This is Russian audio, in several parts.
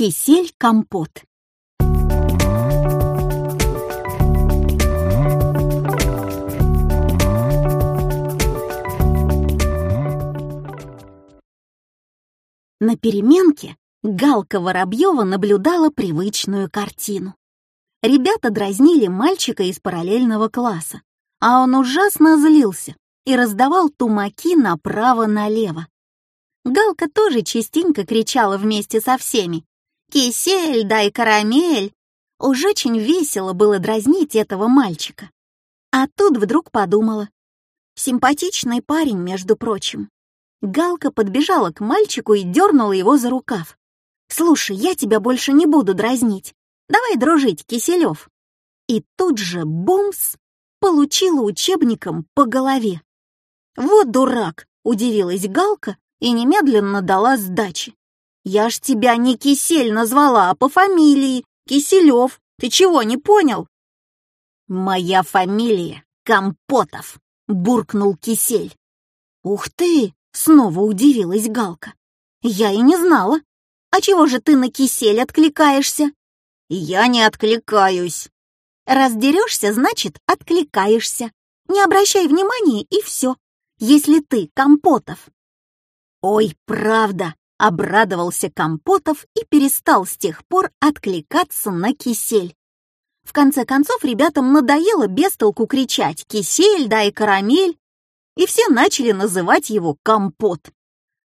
Кисель-компот. На переменке Галка Воробьева наблюдала привычную картину. Ребята дразнили мальчика из параллельного класса, а он ужасно злился и раздавал тумаки направо-налево. Галка тоже частенько кричала вместе со всеми «Кисель, дай карамель!» Уж очень весело было дразнить этого мальчика. А тут вдруг подумала. Симпатичный парень, между прочим. Галка подбежала к мальчику и дернула его за рукав. «Слушай, я тебя больше не буду дразнить. Давай дружить, Киселев!» И тут же бумс получила учебником по голове. «Вот дурак!» — удивилась Галка и немедленно дала сдачи. «Я ж тебя не Кисель назвала, а по фамилии. Киселев. Ты чего, не понял?» «Моя фамилия Компотов», — буркнул Кисель. «Ух ты!» — снова удивилась Галка. «Я и не знала. А чего же ты на Кисель откликаешься?» «Я не откликаюсь». «Раз дерешься, значит, откликаешься. Не обращай внимания, и все. Если ты Компотов». «Ой, правда!» Обрадовался Компотов и перестал с тех пор откликаться на кисель. В конце концов, ребятам надоело без толку кричать «Кисель, дай карамель!» и все начали называть его Компот.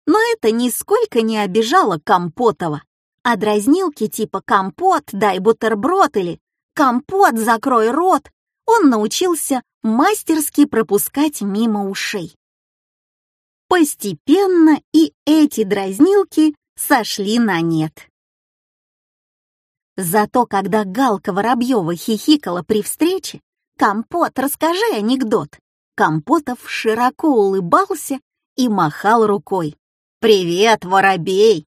Но это нисколько не обижало Компотова, а дразнилки типа «Компот, дай бутерброд» или «Компот, закрой рот» он научился мастерски пропускать мимо ушей. Постепенно и эти дразнилки сошли на нет. Зато когда Галка Воробьева хихикала при встрече, «Компот, расскажи анекдот!» Компотов широко улыбался и махал рукой. «Привет, воробей!